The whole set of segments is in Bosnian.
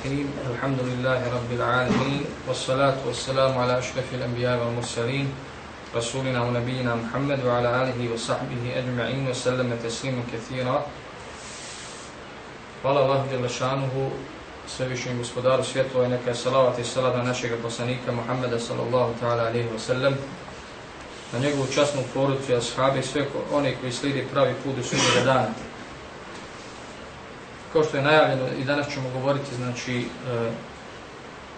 الرحيم الحمد لله رب العالمين والصلاة والسلام على أشرف الأنبياء والمرسلين رسولنا ونبينا محمد وعلى آله وصحبه أجمعين وسلم تسليما كثيرا Hvala Allah djela šanuhu, svevišnjim gospodaru svjetlo i neka je salavat i salat na našeg poslanika Muhammeda sallallahu ta'ala alihi wa sallam, na njegovu časnu porucu i ashabi i sve oni koji slijedi pravi put u sudnjega dana kao što je najavljeno i danas ćemo govoriti znači e,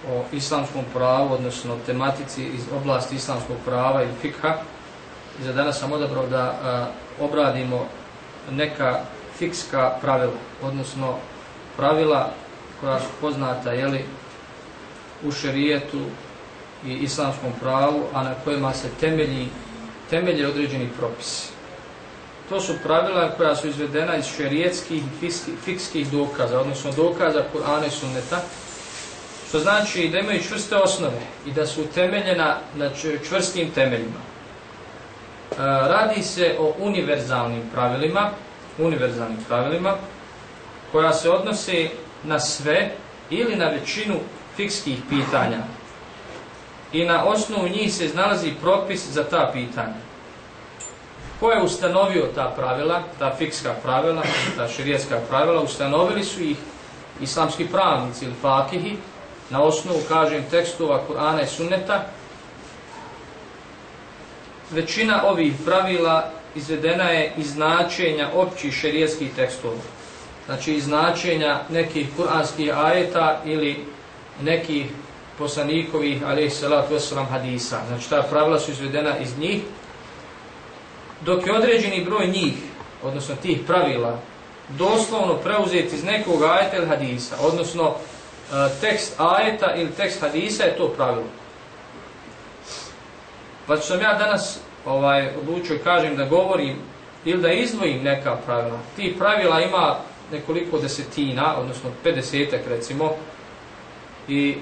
o islamskom pravu, odnosno tematici iz oblasti islamskog prava ili fikha. I za danas sam odabrao da e, obradimo neka fikska pravila, odnosno pravila koja su poznata jeli, u šerijetu i islamskom pravu, a na kojima se temelji, temelji određeni propisi. To su pravila koja su izvedena iz šerijetskih fikskih dokaza, odnosno dokaza Kur'ana i Sunneta, što znači da imaju čvrste osnove i da su utemeljena na čvrstim temeljima. E, radi se o univerzalnim pravilima, univerzalnim pravilima, koja se odnose na sve ili na većinu fikskih pitanja. I na osnovu njih se nalazi propis za ta pitanja ko je ustanovio ta pravila, ta fikska pravila, ta širijetska pravila, ustanovili su ih islamski pravnici ili fakihi, na osnovu, kažem, tekstova Kur'ana i Sunneta. Većina ovih pravila izvedena je iz značenja općih šerijetskih tekstova. Znači, iz značenja nekih kur'anskih ajeta ili nekih poslanikovih, alaih salatu wasalam, hadisa. Znači, ta pravila su izvedena iz njih, dok je određeni broj njih, odnosno tih pravila, doslovno preuzeti iz nekog ajeta ili hadisa, odnosno e, tekst ajeta ili tekst hadisa je to pravilo. Pa sam ja danas ovaj, odlučio kažem da govorim ili da izdvojim neka pravila. Ti pravila ima nekoliko desetina, odnosno 50 recimo, i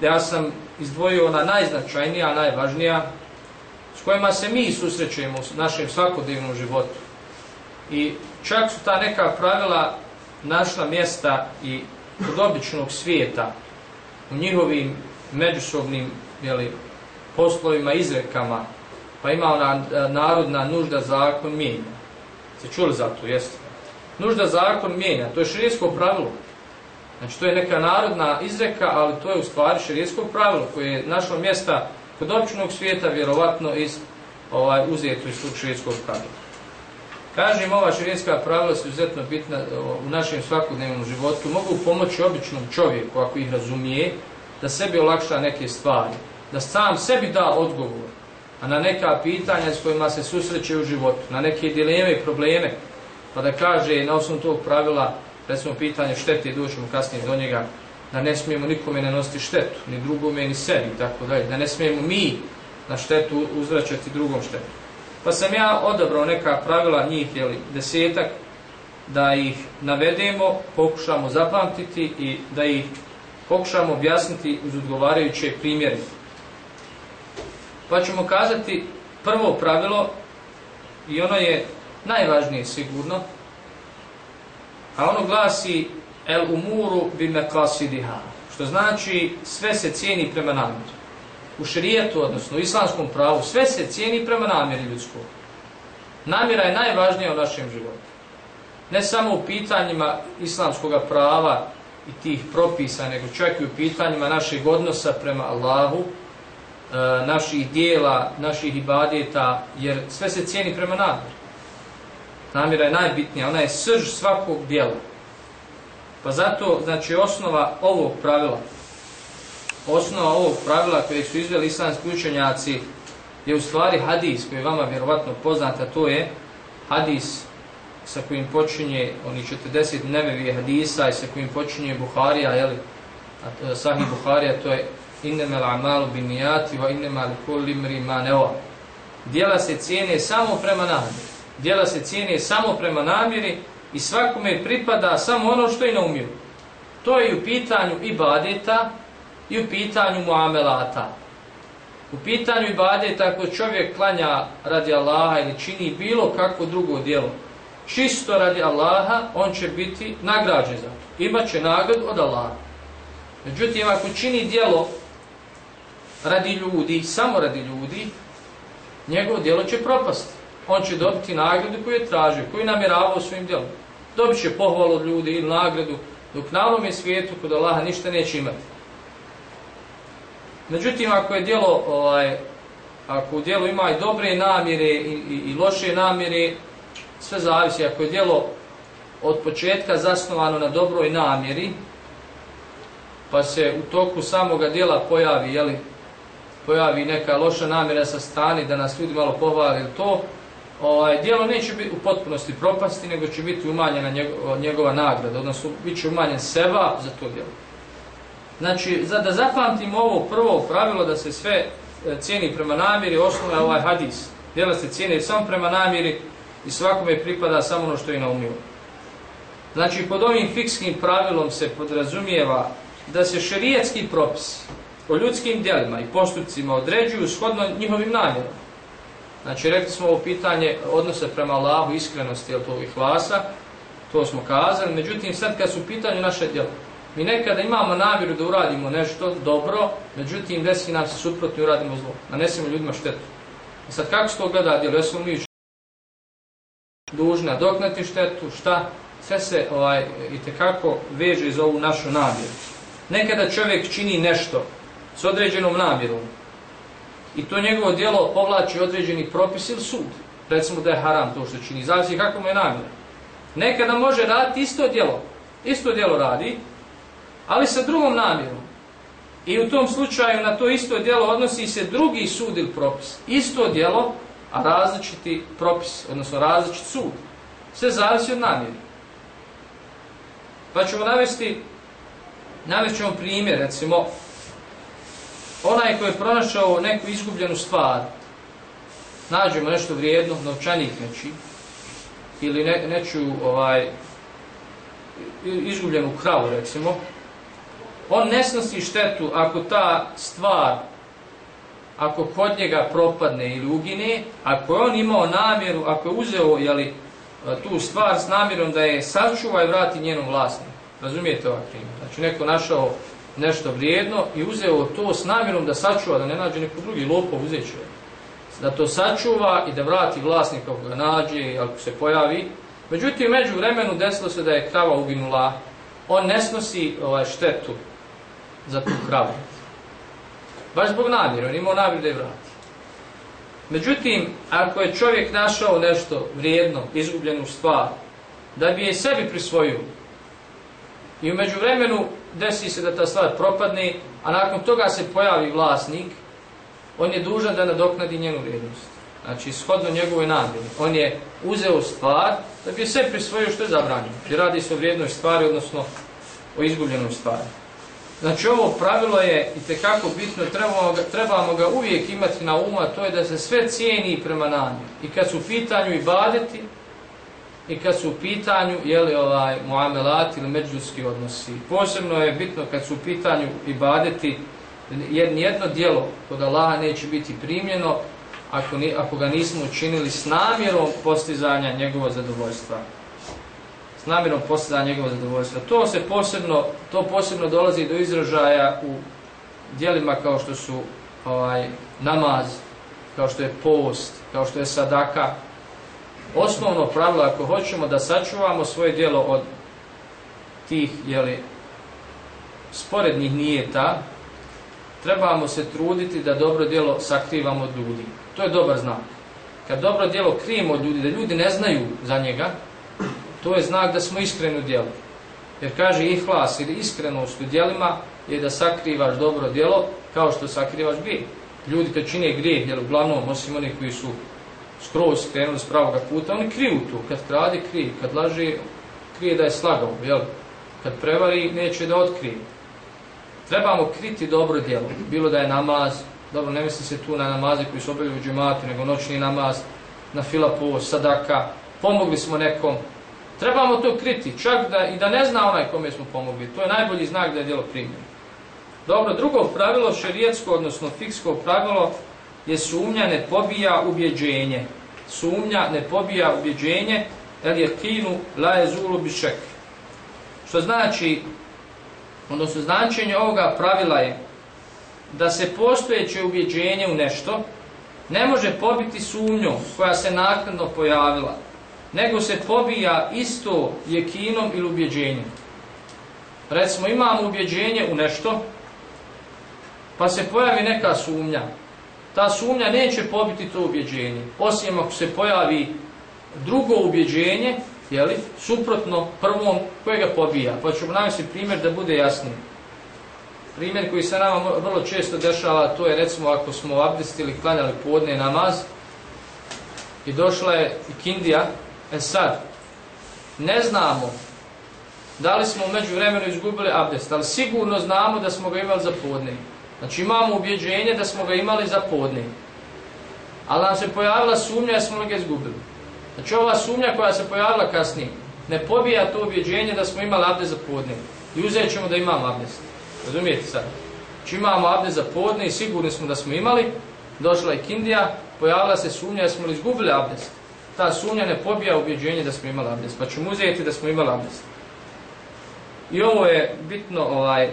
ja sam izdvojio ona najznačajnija, najvažnija, s kojima se mi susrećujemo u našem svakodnevnom životu. I čak su ta neka pravila našla mjesta i kod običnog svijeta u njihovim međusobnim jeli, poslovima, izrekama, pa ima ona e, narodna nužda zakon mijenja. Se čuli za to, jeste? Nužda zakon mijenja, to je širijesko pravilo. Znači, to je neka narodna izreka, ali to je u stvari širijesko pravilo koje je našlo mjesta kod općnog svijeta vjerovatno iz ovaj uzeto iz tog švedskog pravila. Kažem, ova švedska pravila su izuzetno bitna e, u našem svakodnevnom životu, mogu pomoći običnom čovjeku, ako ih razumije, da sebi olakša neke stvari, da sam sebi da odgovor, a na neka pitanja s kojima se susreće u životu, na neke dileme i probleme, pa da kaže na osnovu tog pravila, recimo pitanje štete, doćemo kasnije do njega, da ne smijemo nikome nanositi štetu, ni drugome, ni sebi, tako dalje. Da ne smijemo mi na štetu uzvraćati drugom štetu. Pa sam ja odabrao neka pravila njih, jeli, desetak, da ih navedemo, pokušamo zapamtiti i da ih pokušamo objasniti uz odgovarajuće primjere. Pa ćemo kazati prvo pravilo, i ono je najvažnije sigurno, a ono glasi el umuru bi mekasidiha, što znači sve se cijeni prema namjeru. U šrijetu, odnosno u islamskom pravu, sve se cijeni prema namjeri ljudskog. Namjera je najvažnija u našem životu. Ne samo u pitanjima islamskog prava i tih propisa, nego čak i u pitanjima našeg odnosa prema Allahu, e, naših dijela, naših ibadeta, jer sve se cijeni prema namjeri. Namjera je najbitnija, ona je srž svakog dijela. Pa zato, znači, osnova ovog pravila, osnova ovog pravila koje su izveli islamski učenjaci je u stvari hadis koji je vama vjerovatno poznat, a to je hadis sa kojim počinje oni 40 nevevi hadisa i sa kojim počinje Buharija, jeli, a to je sahih Buharija, to je innema l'amalu bin nijati va innemel kolimri ma neo. Dijela se cijene samo prema namjeri. Dijela se cijene samo prema namjeri i svakome pripada samo ono što je naumio. To je u pitanju ibadeta i u pitanju muamelata. U pitanju ibadeta ako čovjek klanja radi Allaha ili čini bilo kakvo drugo djelo, čisto radi Allaha, on će biti nagrađen za to. Imaće nagradu od Allaha. Međutim, ako čini djelo radi ljudi, samo radi ljudi, njegovo djelo će propasti. On će dobiti nagradu koju je tražio, koju je namjeravao svojim djelom. Dobit će pohvalu od ljudi ili nagradu, dok na ovom svijetu kod Allaha ništa neće imati. Međutim, ako je djelo, ovaj, ako u djelu ima i dobre namjere i, i, i loše namjere, sve zavisi. Ako je djelo od početka zasnovano na dobroj namjeri, pa se u toku samoga djela pojavi, jeli, pojavi neka loša namjera sa strane da nas ljudi malo pohvali to, ovaj, dijelo neće biti u potpunosti propasti, nego će biti umanjena njegova, njegova nagrada, odnosno bit će umanjen seba za to dijelo. Znači, za da zapamtimo ovo prvo pravilo da se sve e, cijeni prema namjeri, osnova je ovaj hadis. Dijela se cijeni samo prema namjeri i svakome pripada samo ono što je naumio. Znači, pod ovim fikskim pravilom se podrazumijeva da se šerijetski propis o ljudskim dijelima i postupcima određuju shodno njihovim namjerom. Znači, rekli smo ovo pitanje odnose prema Allahu, iskrenosti, jel to i hlasa, to smo kazali, međutim, sad kad su pitanje naše djela, mi nekada imamo namjeru da uradimo nešto dobro, međutim, desi nam se suprotno i uradimo zlo, nanesemo ljudima štetu. I sad kako se to gleda djelo, jesu mi dužna doknati štetu, šta, sve se ovaj, i tekako veže iz ovu našu namjeru. Nekada čovjek čini nešto s određenom namjerom, i to njegovo djelo povlači određeni propis ili sud. Recimo da je haram to što čini, zavisi kako mu je namjera. Nekada može raditi isto djelo, isto djelo radi, ali sa drugom namjerom. I u tom slučaju na to isto djelo odnosi se drugi sud ili propis. Isto djelo, a različiti propis, odnosno različit sud. Sve zavisi od namjeri. Pa ćemo navesti, navest ćemo primjer, recimo, onaj koji je pronašao neku izgubljenu stvar, nađemo nešto vrijedno, novčanik neči, ili ne, neću ovaj, izgubljenu kravu, recimo, on ne snosi štetu ako ta stvar, ako kod njega propadne ili ugine, ako je on imao namjeru, ako je uzeo jeli, tu stvar s namjerom da je sačuva i vrati njenom vlasniku. Razumijete ovaj primjer? Znači, neko našao nešto vrijedno i uzeo to s namjerom da sačuva, da ne nađe neko drugi lopov, uzet će. Da to sačuva i da vrati vlasnika ako ga nađe, ako se pojavi. Međutim, među vremenu desilo se da je krava uginula. On ne snosi ovaj, štetu za tu kravu. Baš zbog namjera, on imao namjer da je vrati. Međutim, ako je čovjek našao nešto vrijedno, izgubljenu stvar, da bi je sebi prisvojio, i umeđu vremenu desi se da ta stvar propadne, a nakon toga se pojavi vlasnik, on je dužan da nadoknadi njenu vrijednost. Znači, shodno njegove namjene. On je uzeo stvar da bi sve prisvojio što je zabranjeno. Jer radi se o vrijednoj stvari, odnosno o izgubljenoj stvari. Znači, ovo pravilo je i tekako bitno, trebamo ga, trebamo ga uvijek imati na uma, to je da se sve cijeni prema namjeni. I kad su u pitanju i badeti, i kad su u pitanju je li ovaj muamelat ili međuski odnosi. Posebno je bitno kad su u pitanju ibadeti jer nijedno dijelo kod Allaha neće biti primljeno ako, ni, ako ga nismo učinili s namjerom postizanja njegova zadovoljstva. S namjerom postizanja njegova zadovoljstva. To se posebno, to posebno dolazi do izražaja u dijelima kao što su ovaj namaz, kao što je post, kao što je sadaka, osnovno pravilo ako hoćemo da sačuvamo svoje dijelo od tih jeli, sporednih nijeta, trebamo se truditi da dobro dijelo sakrivamo od ljudi. To je dobar znak. Kad dobro dijelo krijemo od ljudi, da ljudi ne znaju za njega, to je znak da smo iskreni u dijelu. Jer kaže ihlas ili iskrenost u dijelima je da sakrivaš dobro dijelo kao što sakrivaš grijeh. Ljudi kad čine grijeh, jer uglavnom, osim oni koji su skroz krenuli s pravog puta, oni kriju tu, kad krade, krije, kad laže, krije da je slagao, jel? Kad prevari, neće da otkrije. Trebamo kriti dobro djelo, bilo da je namaz, dobro, ne misli se tu na namaze koji su obavljaju u džematu, nego noćni namaz, na filapo, sadaka, pomogli smo nekom, trebamo to kriti, čak da i da ne zna onaj kome smo pomogli, to je najbolji znak da je djelo primljeno. Dobro, drugo pravilo, šerijetsko, odnosno fiksko pravilo, je sumnja ne pobija ubjeđenje. Sumnja ne pobija ubjeđenje, el je kinu la je zulu bišek. Što znači, odnosno značenje ovoga pravila je da se postojeće ubjeđenje u nešto ne može pobiti sumnju koja se naknadno pojavila, nego se pobija isto jekinom ili ubjeđenjem. Recimo, imamo ubjeđenje u nešto, pa se pojavi neka sumnja. Ta sumnja neće pobiti to ubjeđenje, osim ako se pojavi drugo ubjeđenje, jeli, suprotno prvom kojega pobija. Pa ću navesti primjer da bude jasniji. Primjer koji se nama vrlo često dešava, to je recimo ako smo abdestili, klanjali podne namaz i došla je ikindija, e sad, ne znamo da li smo umeđu vremenu izgubili abdest, ali sigurno znamo da smo ga imali za podne. Znači imamo ubjeđenje da smo ga imali za podne. Ali nam se pojavila sumnja da smo ga izgubili. Znači ova sumnja koja se pojavila kasnije, ne pobija to ubjeđenje da smo imali abdest za podne. I uzet ćemo da imamo abdest. Razumijete sad? Znači imamo abdest za podne i sigurni smo da smo imali, došla je kindija, pojavila se sumnja da smo li izgubili abdest. Ta sumnja ne pobija ubjeđenje da smo imali abdest, pa ćemo uzeti da smo imali abdest. I ovo je bitno ovaj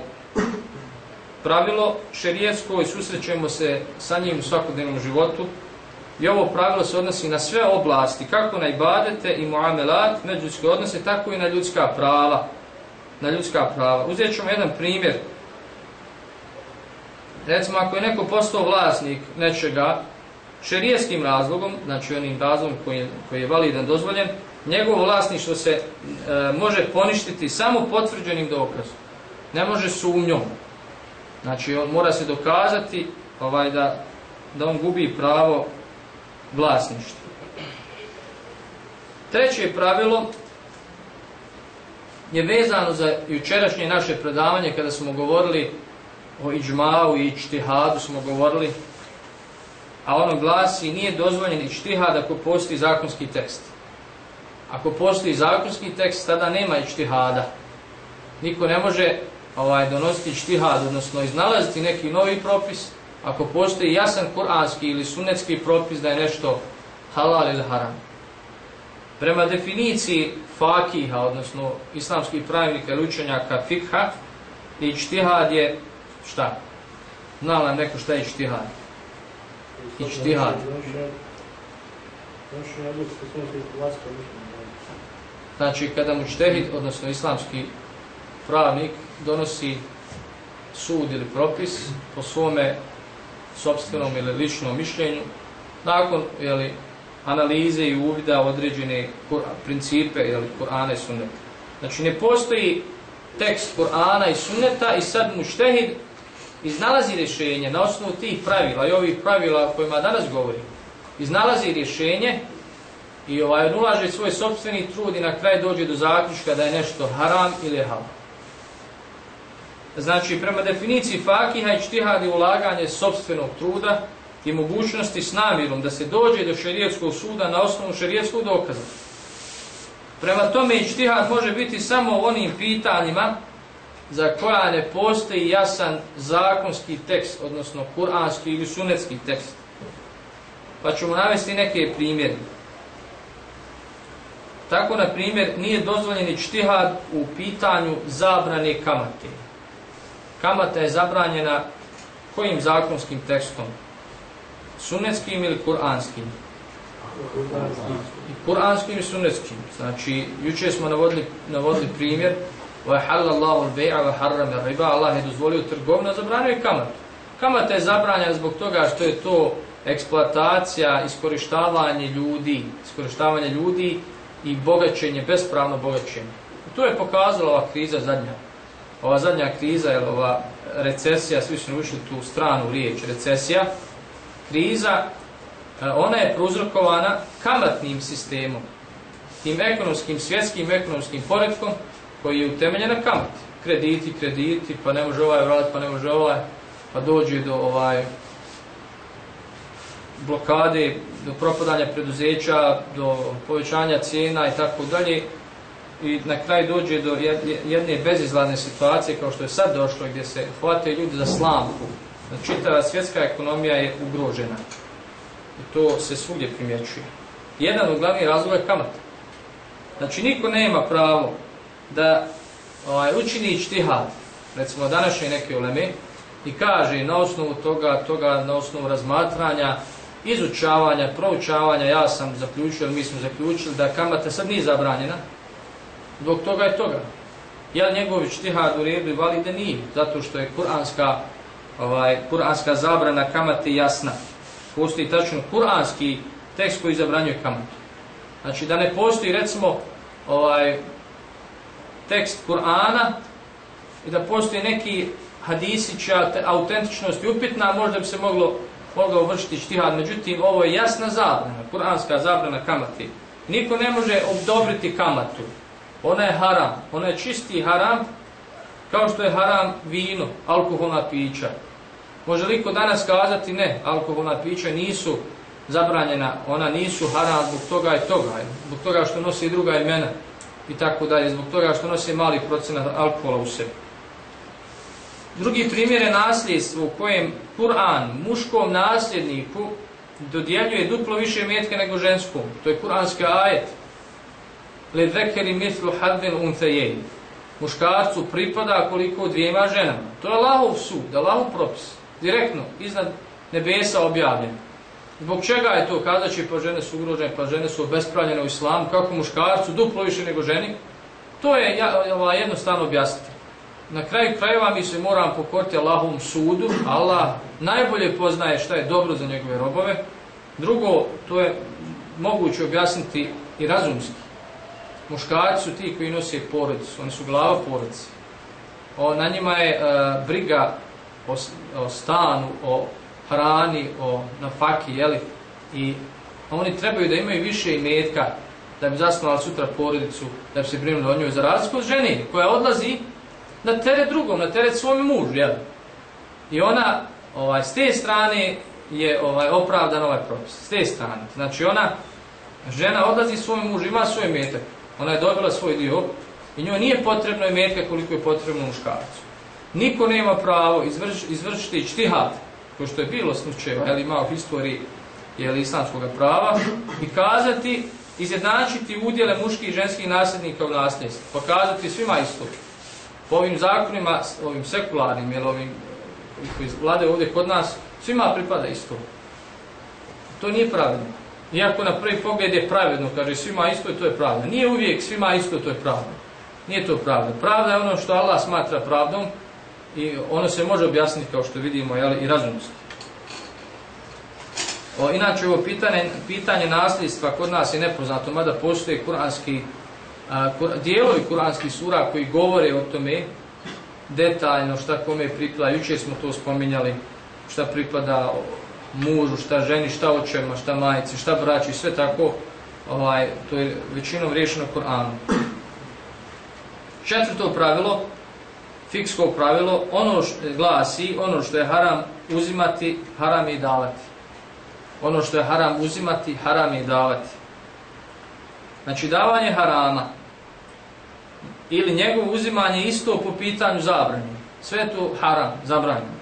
pravilo šerijetsko i susrećujemo se sa njim u svakodnevnom životu. I ovo pravilo se odnosi na sve oblasti, kako na ibadete i muamelat, međuljudske odnose, tako i na ljudska prava. Na ljudska prava. Uzet ćemo jedan primjer. Recimo, ako je neko postao vlasnik nečega, šerijetskim razlogom, znači onim razlogom koji je, koji je validan, dozvoljen, njegovo vlasništvo se e, može poništiti samo potvrđenim dokazom. Ne može sumnjom. Znači, on mora se dokazati ovaj da, da on gubi pravo vlasništva. Treće pravilo je vezano za jučerašnje naše predavanje kada smo govorili o iđmau i ičtihadu smo govorili, a ono glasi nije dozvoljen ičtihad ako postoji zakonski tekst. Ako postoji zakonski tekst, tada nema ičtihada. Niko ne može ovaj donositi štihad, odnosno iznalaziti neki novi propis, ako postoji jasan kuranski ili sunnetski propis da je nešto halal ili haram. Prema definiciji fakiha, odnosno islamskih pravnika ili učenjaka fikha, ičtihad je šta? Znala nam neko šta je ičtihad? Ičtihad. Znači, kada mu čtehid, odnosno islamski pravnik, donosi sud ili propis po svome sobstvenom ili ličnom mišljenju, nakon jeli, analize i uvida određene principe ili Kur'ana i sunneta. Znači ne postoji tekst Kur'ana i sunneta i sad muštehid iznalazi rješenje na osnovu tih pravila i ovih pravila o kojima danas govorim. Iznalazi rješenje i ovaj, ulaže svoj sobstveni trud i na kraj dođe do zaključka da je nešto haram ili halal. Znači, prema definiciji fakiha i čtihad je ulaganje sobstvenog truda i mogućnosti s namjerom da se dođe do šerijetskog suda na osnovu šerijetskog dokaza. Prema tome i čtihad može biti samo onim pitanjima za koja ne postoji jasan zakonski tekst, odnosno kuranski ili sunetski tekst. Pa ćemo navesti neke primjere. Tako, na primjer, nije dozvoljeni čtihad u pitanju zabrane kamate kamata je zabranjena kojim zakonskim tekstom? Sunnetskim ili kuranskim? Kuranskim i sunnetskim. Znači, juče smo navodili, navodili primjer وَحَلَّ اللَّهُ الْبَيْعَ وَحَرَّمَ الرِّبَا Allah je dozvolio trgovinu, zabranio je kamatu. Kamata je zabranjena zbog toga što je to eksploatacija, iskorištavanje ljudi, iskorištavanje ljudi i bogaćenje, bespravno bogaćenje. I to je pokazala ova kriza zadnja ova zadnja kriza, jel, ova recesija, svi su ušli tu stranu riječ, recesija, kriza, e, ona je prouzrokovana kamatnim sistemom, tim ekonomskim, svjetskim ekonomskim poredkom koji je utemeljen na kamat. Krediti, krediti, pa ne može ovaj vrat, pa ne može ovaj, pa dođe do ovaj blokade, do propadanja preduzeća, do povećanja cijena i tako dalje i na kraj dođe do jedne bezizlazne situacije kao što je sad došlo gdje se hvate ljudi za slamku. Znači, čitava svjetska ekonomija je ugrožena. I to se svugdje primjećuje. Jedan od glavnih razloga je kamat. Znači, niko nema pravo da ovaj, učini čtihad recimo današnje neke uleme, i kaže na osnovu toga, toga na osnovu razmatranja, izučavanja, proučavanja, ja sam zaključio, mi smo zaključili da kamata sad nije zabranjena, zbog toga je toga. Ja njegovi štihad u redu i valide nije, zato što je kuranska, ovaj, kuranska zabrana kamate jasna. Postoji tačno kuranski tekst koji zabranjuje kamatu. Znači da ne postoji recimo ovaj tekst Kur'ana i da postoji neki hadisića je upitna, možda bi se moglo mogao vršiti štihad, međutim ovo je jasna zabrana, kuranska zabrana kamati. Niko ne može odobriti kamatu. Ona je haram, ona je čisti haram, kao što je haram vino, alkoholna pića. Može li ko danas kazati ne, alkoholna pića nisu zabranjena, ona nisu haram zbog toga i toga, zbog toga što nosi druga imena i tako dalje, zbog toga što nosi mali procenat alkohola u sebi. Drugi primjer je nasljedstvo u kojem Kur'an muškom nasljedniku dodjeljuje duplo više metka nego ženskom. To je kur'anski ajet. Le zekeri mislu hadden unthejeni. Muškarcu pripada koliko dvijema ženama. To je Allahov sud, Allahov propis. Direktno, iznad nebesa objavljeno. Zbog čega je to? Kada će pa žene su ugrožene, pa žene su obespravljene u islamu, kako muškarcu duplo više nego ženi? To je jednostavno objasniti. Na kraju krajeva mi se moram pokoriti Allahovom sudu. Allah najbolje poznaje šta je dobro za njegove robove. Drugo, to je moguće objasniti i razumski. Muškarci su ti koji nose porodicu, oni su glava porodice. O, na njima je e, briga o, o stanu, o hrani, o nafaki, jeli? I oni trebaju da imaju više imetka da bi zasnovali sutra porodicu, da bi se brinuli o njoj za razliku od ženi koja odlazi na teret drugom, na teret svom mužu, jel? I ona, ovaj, s te strane je ovaj opravdan ovaj propis, s te strane. Znači ona, žena odlazi svom mužu, ima svoj metak, ona je dobila svoj dio i njoj nije potrebno imetka koliko je potrebno muškarcu. Niko nema pravo izvrš, izvršiti čtihad, ko što je bilo slučajeva, jel, ima u historiji jel, islamskog prava, i kazati, izjednačiti udjele muških i ženskih nasljednika u nasljedstvu, pokazati svima isto po ovim zakonima, ovim sekularnim, jel ovim koji vlade ovdje kod nas, svima pripada isto. To nije pravilno. Iako na prvi pogled je pravedno, kaže svima isto, to je pravda. Nije uvijek svima isto, to je pravda. Nije to pravda. Pravda je ono što Allah smatra pravdom i ono se može objasniti kao što vidimo jel, i razumnosti. O, inače, ovo pitanje, pitanje nasljedstva kod nas je nepoznato, mada postoje kuranski dijelovi kuranskih sura koji govore o tome detaljno šta kome pripada, juče smo to spominjali, šta pripada mužu, šta ženi, šta očevima, šta majici, šta braći, sve tako, ovaj, to je većinom riješeno Kur'anom. Četvrto pravilo, fiksko pravilo, ono što glasi, ono što je haram uzimati, haram je i davati. Ono što je haram uzimati, haram je i davati. Znači, davanje harama, ili njegovo uzimanje isto po pitanju zabranjeno. Sve to haram, zabranjeno.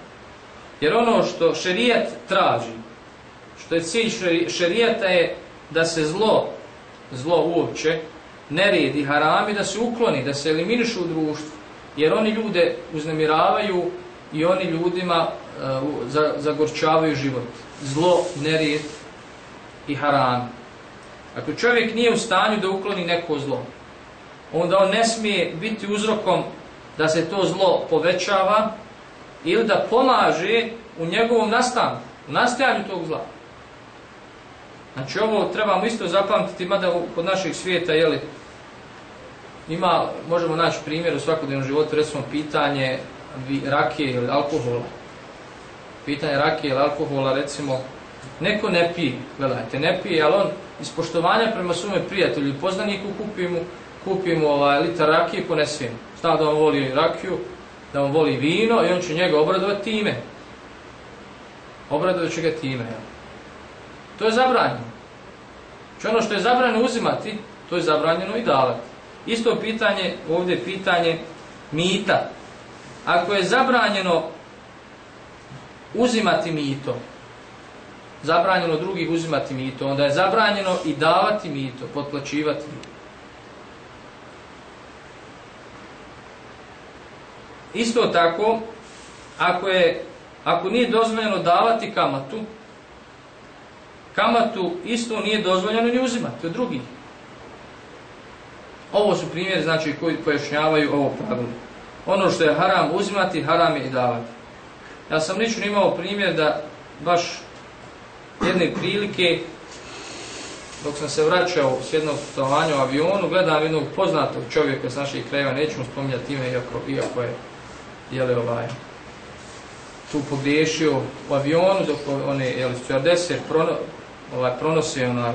Jer ono što šerijat traži, što je cilj šerijata je da se zlo, zlo uopće, neredi harami, da se ukloni, da se eliminišu u društvu. Jer oni ljude uznemiravaju i oni ljudima uh, zagorčavaju život. Zlo, nered i haram. Ako čovjek nije u stanju da ukloni neko zlo, onda on ne smije biti uzrokom da se to zlo povećava ili da pomaže u njegovom nastanku, u nastajanju tog zla. Znači ovo trebamo isto zapamtiti, mada kod našeg svijeta, jeli, ima, možemo naći primjer u svakodnevnom životu, recimo pitanje rakije ili alkohola. Pitanje rakije ili alkohola, recimo, neko ne pije, gledajte, ne pije, ali on iz poštovanja prema svome prijatelju i poznaniku kupi mu kupi mu ovaj litar rakije i ponesemo. Zna da on voli rakiju, da on voli vino i on će njega obradovati time. Obradovat će ga time. Ja. To je zabranjeno. Če ono što je zabranjeno uzimati, to je zabranjeno i davati. Isto pitanje, ovdje je pitanje mita. Ako je zabranjeno uzimati mito, zabranjeno drugih uzimati mito, onda je zabranjeno i davati mito, potplaćivati mito. Isto tako, ako, je, ako nije dozvoljeno davati kamatu, kamatu isto nije dozvoljeno ni uzimati od drugih. Ovo su primjeri znači, koji pojašnjavaju ovo pravilo. Ono što je haram uzimati, haram je i davati. Ja sam lično imao primjer da baš jedne prilike dok sam se vraćao s jednog putovanja u avionu, gledam jednog poznatog čovjeka s naših krajeva, nećemo spominjati ime, iako, iako je jeli, ovaj, tu pogriješio u avionu, dok one, jeli, stewardese prono, ovaj, pronose ona,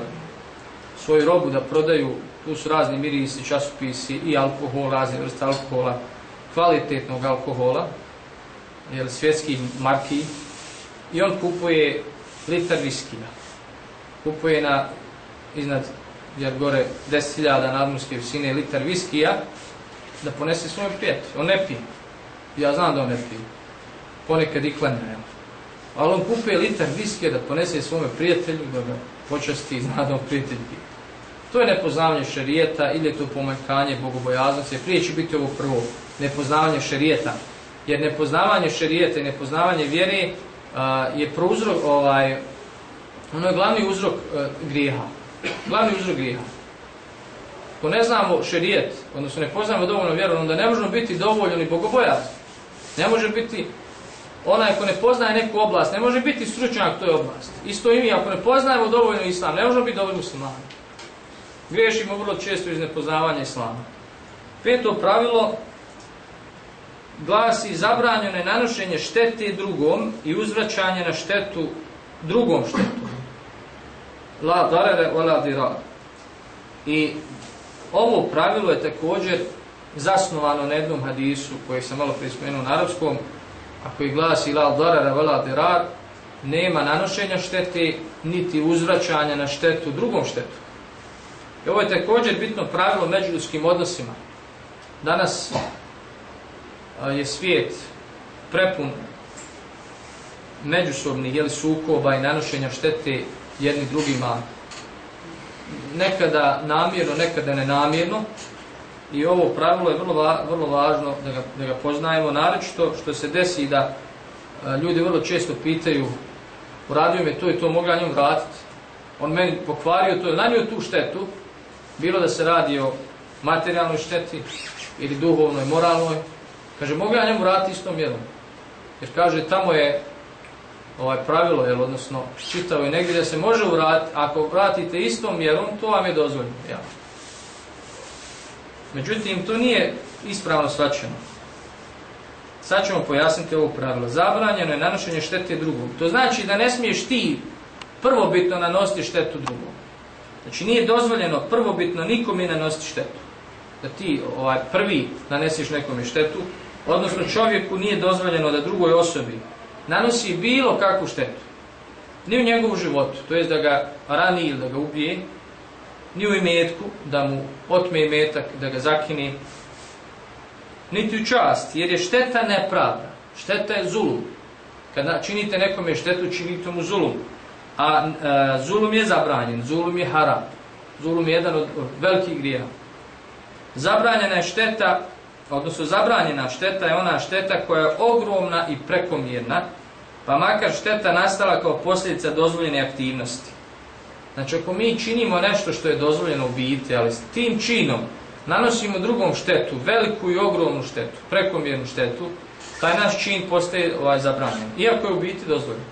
svoju robu da prodaju, tu su razni mirisi, časopisi i alkohol, razne vrste alkohola, kvalitetnog alkohola, jel, svjetski marki, i on kupuje litar viskija. Kupuje na iznad jer gore 10.000 nadmorske visine litar viskija da ponese svoj prijatelju. On ne pije. Ja znam da on ne pije. Ponekad i klanja. Ali on kupuje litar viske da ponese svome prijatelju da ga počasti i zna da on prijatelj pije. To je nepoznavanje šerijeta ili je to pomanjkanje bogobojaznosti. Prije će biti ovo prvo nepoznavanje šerijeta. Jer nepoznavanje šerijeta i nepoznavanje vjere a, je prouzrok, ovaj, ono je glavni uzrok a, grijeha glavni uzrok grijeha. Ko ne znamo šerijet, odnosno ne poznamo dovoljno vjeru, onda ne možemo biti dovoljni bogobojazni. Ne može biti onaj ko ne poznaje neku oblast, ne može biti stručnjak toj oblasti. Isto i mi, ako ne poznajemo dovoljno islam, ne možemo biti dovoljno muslimani. Griješimo vrlo često iz nepoznavanja islama. Peto pravilo glasi zabranjeno je nanošenje štete drugom i uzvraćanje na štetu drugom štetu la darere ola la dirar. I ovo pravilo je također zasnovano na jednom hadisu koji sam malo prispomenuo na arapskom, a koji glasi la darara vela derar, nema nanošenja štete, niti uzvraćanja na štetu drugom štetu. I ovo je također bitno pravilo međuljudskim odnosima. Danas je svijet prepun međusobnih jeli, sukoba i nanošenja štete jedni drugima nekada namjerno, nekada nenamjerno i ovo pravilo je vrlo, va, vrlo važno da ga, da ga poznajemo, naročito što se desi da a, ljudi vrlo često pitaju uradio me to i to, mogu ja njom vratiti on meni pokvario to, nanio tu štetu bilo da se radi o materijalnoj šteti ili duhovnoj, moralnoj kaže, mogu ja njom vratiti istom jednom jer kaže, tamo je ovaj pravilo, jel, odnosno čitao je negdje da se može vratiti, ako vratite istom mjerom, to vam je dozvoljeno. Ja. Međutim, to nije ispravno svačeno. Sad ćemo pojasniti ovo pravilo. Zabranjeno je nanošenje štete drugom. To znači da ne smiješ ti prvobitno nanositi štetu drugom. Znači nije dozvoljeno prvobitno nikom je nanositi štetu. Da ti ovaj prvi nanesiš nekom štetu, odnosno čovjeku nije dozvoljeno da drugoj osobi nanosi bilo kakvu štetu. Ni u njegovu životu, to jest da ga rani ili da ga ubije, ni u imetku, da mu otme imetak, da ga zakine, niti u čast, jer je šteta nepravda. Šteta je zulum. Kada činite nekome štetu, činite mu zulum. A, e, zulum je zabranjen, zulum je haram. Zulum je jedan od velikih grija. Zabranjena je šteta odnosno zabranjena šteta je ona šteta koja je ogromna i prekomjerna, pa makar šteta nastala kao posljedica dozvoljene aktivnosti. Znači, ako mi činimo nešto što je dozvoljeno u biti, ali s tim činom nanosimo drugom štetu, veliku i ogromnu štetu, prekomjernu štetu, taj naš čin postaje ovaj zabranjen. Iako je u biti dozvoljeno.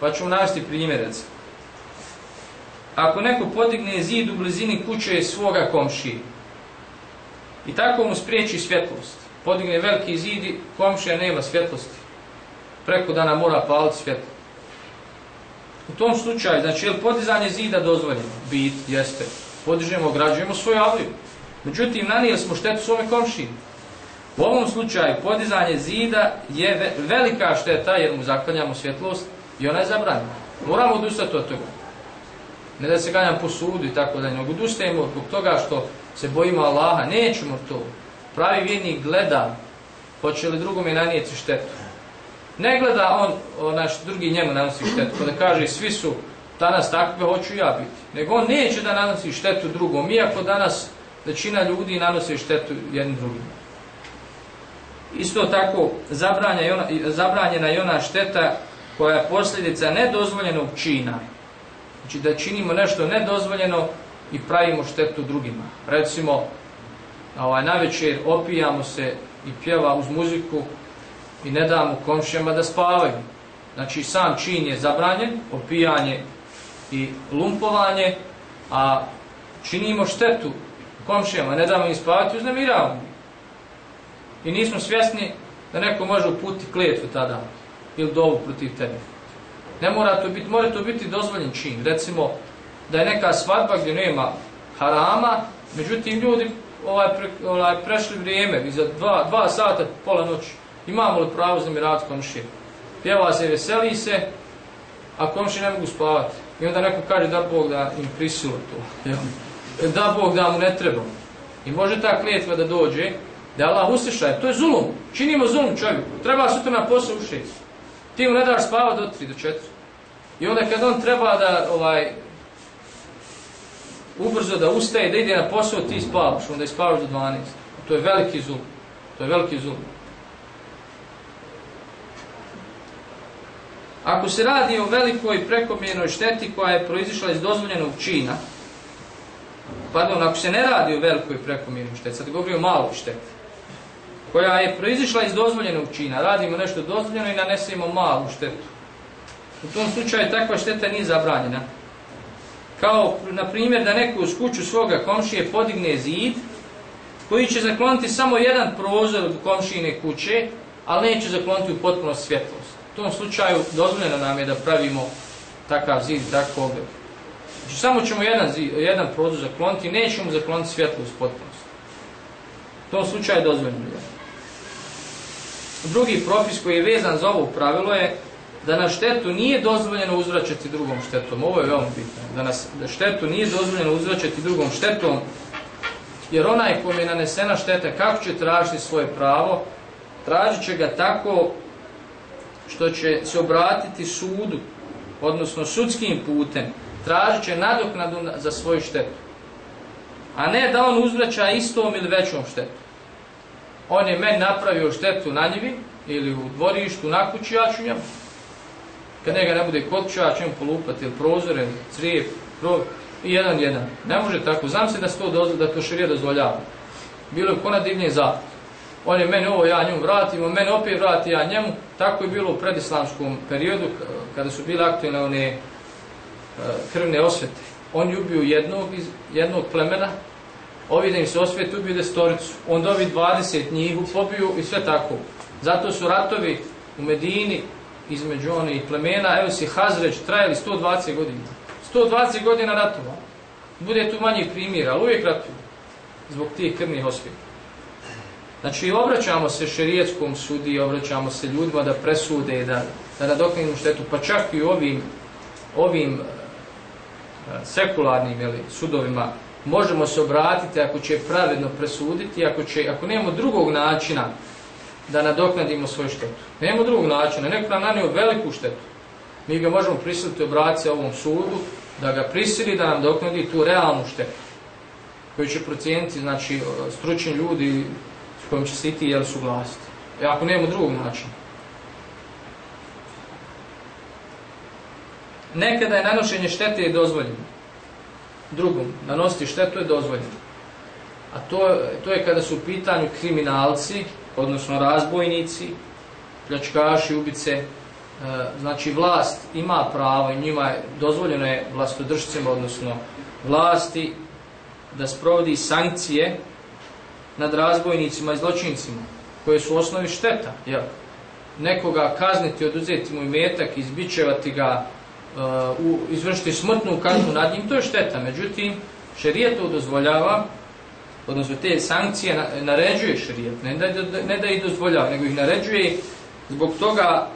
Pa ćemo navesti primjerec. Ako neko podigne zid u blizini kuće svoga komšije, I tako mu spriječi svjetlost. Podigne veliki zid i komšija nema svjetlosti. Preko dana mora paliti svjetlost. U tom slučaju, znači, je li podizanje zida dozvoljeno? Bit, jeste. Podižemo, građujemo svoju avliju. Međutim, nanijeli smo štetu svome komšiji. U ovom slučaju, podizanje zida je velika šteta jer mu zaklanjamo svjetlost i ona je zabranjena. Moramo odustati od toga. Ne da se ganjam po sudu i tako da, nego odustajemo zbog toga što se bojimo Allaha, nećemo to. Pravi vjernik gleda, hoće li drugome nanijeti štetu. Ne gleda on, on naš drugi njemu nanosi štetu, pa da kaže svi su danas takve, pa hoću ja biti. Nego on neće da nanosi štetu drugom, iako danas većina ljudi nanose štetu jednim drugim. Isto tako zabranjena je ona šteta koja je posljedica nedozvoljenog čina. Znači da činimo nešto nedozvoljeno i pravimo štetu drugima. Recimo, ovaj, na večer opijamo se i pjeva uz muziku i ne damo komšijama da spavaju. Znači sam čin je zabranjen, opijanje i lumpovanje, a činimo štetu komšijama, ne damo im spavati, uznemiravamo. I nismo svjesni da neko može uputiti klijetvu tada ili dovu protiv tebe. Ne mora to biti, mora to biti dozvoljen čin. Recimo, da je neka svadba gdje nema harama, međutim ljudi ovaj, pre, ovaj prešli vrijeme, iza za dva, dva sata, pola noći, imamo li pravo za komšije? Pjeva se, veseli se, a komšije ne mogu spavati. I onda neko kaže da Bog da im prisilo to. Da Bog da mu ne treba. I može ta klijetva da dođe, da Allah usliša, to je zulum. Činimo zulum čovjeku. Treba sutra na posao u šest. Ti mu ne daš spavati do tri, do četiri. I onda kad on treba da ovaj ubrzo da ustaje, da ide na posao, ti spavaš, onda je spavaš do 12. To je veliki zulum. To je veliki zulum. Ako se radi o velikoj prekomjernoj šteti koja je proizišla iz dozvoljenog čina, pardon, ako se ne radi o velikoj prekomjernoj šteti, sad govorim o maloj šteti, koja je proizišla iz dozvoljenog čina, radimo nešto dozvoljeno i nanesemo malu štetu. U tom slučaju takva šteta nije zabranjena. Kao, na primjer, da neko uz kuću svoga komšije podigne zid, koji će zakloniti samo jedan prozor od komšine kuće, ali neće zakloniti u potpuno svjetlo. U tom slučaju dozvoljeno nam je da pravimo takav zid, tako oblik. Znači, samo ćemo jedan, zid, jedan prozor zakloniti, nećemo zakloniti svjetlost potpunost. U tom slučaju dozvoljeno je. Drugi propis koji je vezan za ovo pravilo je da na štetu nije dozvoljeno uzvraćati drugom štetom. Ovo je veoma bitno. Da na da štetu nije dozvoljeno uzvraćati drugom štetom, jer onaj kom je nanesena šteta, kako će tražiti svoje pravo, tražit će ga tako što će se obratiti sudu, odnosno sudskim putem, tražit će nadoknadu za svoju štetu. A ne da on uzvraća istom ili većom štetu on je meni napravio štetu na njivi ili u dvorištu, na kući, ja ću njemu. Kad njega ne bude kod ću, ja ću polupati ili prozor, ili crijep, krov, i jedan, jedan. Ne može tako. Znam se da se to, da to širije dozvoljava. Bilo je kona divnije zapad. On je meni ovo, ja njemu vratim, on meni opet vrati, ja njemu. Tako je bilo u predislamskom periodu, kada su bile aktivne one e, krvne osvete. On je ubio jednog, iz, jednog plemena, ovi da im se osvijet ubio destoricu, onda ovi 20 njih pobiju i sve tako. Zato su ratovi u Medini između one i plemena, evo si Hazreć, trajali 120 godina. 120 godina ratova. Bude tu manji primjer, ali uvijek ratuju. Zbog tih krvnih osvijeta. Znači, obraćamo se šerijetskom sudi, obraćamo se ljudima da presude, da, da nadoknemo štetu, pa čak i ovim, ovim e, sekularnim jeli, sudovima, možemo se obratiti ako će pravedno presuditi, ako, će, ako nemamo drugog načina da nadoknadimo svoju štetu. Nemamo drugog načina, neko nam nanio veliku štetu. Mi ga možemo prisiliti obratiti ovom sudu, da ga prisili da nam doknadi tu realnu štetu koju će procijeniti znači, stručni ljudi kojim će se iti jel suglasiti. E ako nemamo drugog načina. Nekada je nanošenje štete dozvoljeno drugom nanositi štetu je dozvoljeno. A to, to je kada su u pitanju kriminalci, odnosno razbojnici, pljačkaši, ubice, e, znači vlast ima pravo i njima je dozvoljeno je vlastodržcima, odnosno vlasti, da sprovodi sankcije nad razbojnicima i zločincima, koje su u osnovi šteta. Jel? Nekoga kazniti, oduzeti mu imetak, izbičevati ga, uh, izvršiti smrtnu kaznu nad njim, to je šteta. Međutim, šerijet to dozvoljava, odnosno te sankcije naređuje šerijet, ne da, ne da ih dozvoljava, nego ih naređuje zbog toga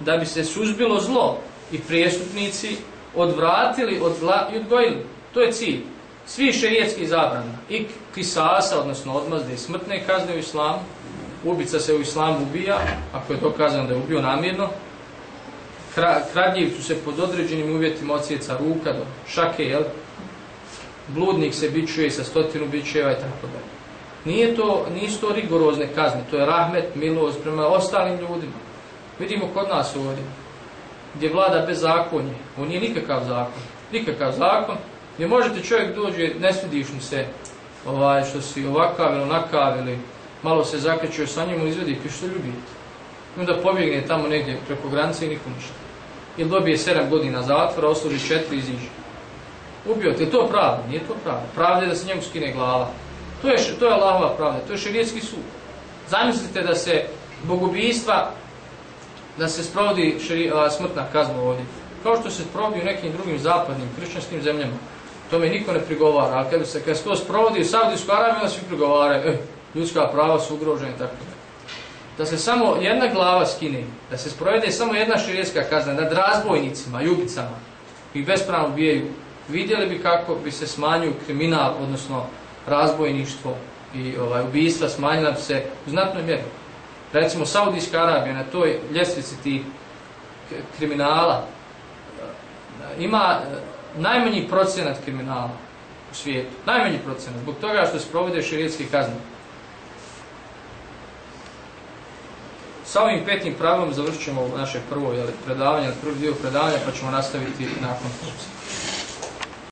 da bi se suzbilo zlo i prijestupnici odvratili od zla i odgojili. To je cilj. Svi šerijetski zabrana. I kisasa, odnosno odmazde i smrtne kazne u islamu. Ubica se u islamu ubija, ako je dokazano da je ubio namjerno, kradljivcu se pod određenim uvjetima odsjeca ruka do šake, jel? Bludnik se bičuje sa stotinu bičeva i tako da. Nije to, nisu to rigorozne kazne, to je rahmet, milost prema ostalim ljudima. Vidimo kod nas ovdje, gdje vlada bez zakonje, on nije nikakav zakon, nikakav zakon, gdje možete čovjek dođe, ne svidiš mu se, ovaj, što si ovakav ili onakav, ili malo se zakrećuje sa njim, izvedi, pi što ljubite. I onda pobjegne tamo negdje preko granice i nikom ništa. Ili dobije 7 godina zatvora, osluži 4 i iziđe. Ubio te, to pravda, nije to pravda. Pravda je da se njemu skine glava. To je, to je Allahova pravda, to je širijetski sud. Zamislite da se bogobistva, da se sprovodi širi, a, smrtna kazna ovdje. Kao što se sprovodi u nekim drugim zapadnim, kršćanskim zemljama. To me niko ne prigovara, ali kada se, kada se to sprovodi u Saudijsku Arabiju, onda svi prigovaraju, eh, ljudska prava su ugrožene, tako da. Da se samo jedna glava skine, da se sprovede samo jedna širijetska kazna nad razbojnicima, ubicama i bespravno bijaju, vidjeli bi kako bi se smanjio kriminal, odnosno razbojništvo i ovaj ubijstva smanjila bi se u znatnoj mjeri. Recimo, Saudijska Arabija na toj ljestvici ti kriminala ima najmanji procenat kriminala u svijetu. Najmanji procenat, zbog toga što se provode širijetske kazne. Sa ovim petim pravilom završit ćemo naše prvo jeli, predavanje, prvi dio predavanja, pa ćemo nastaviti nakon.